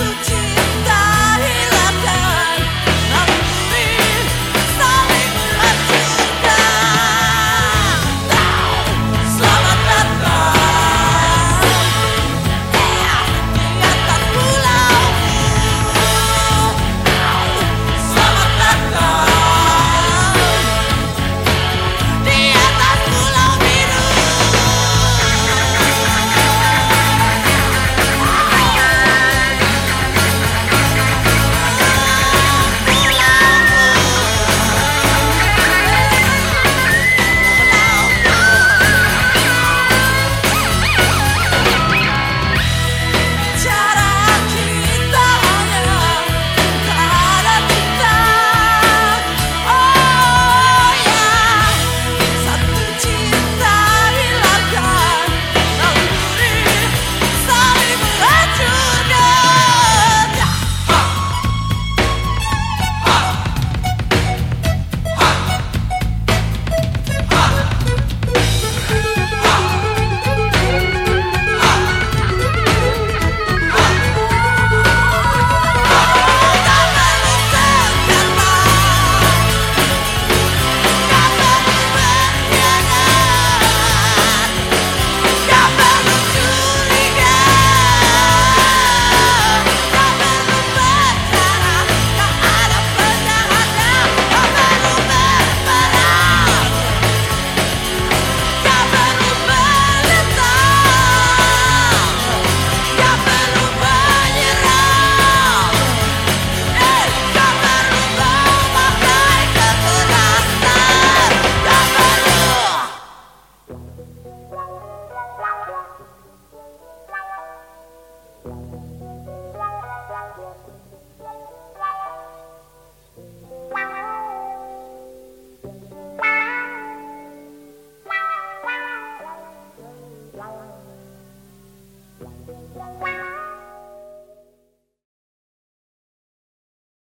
the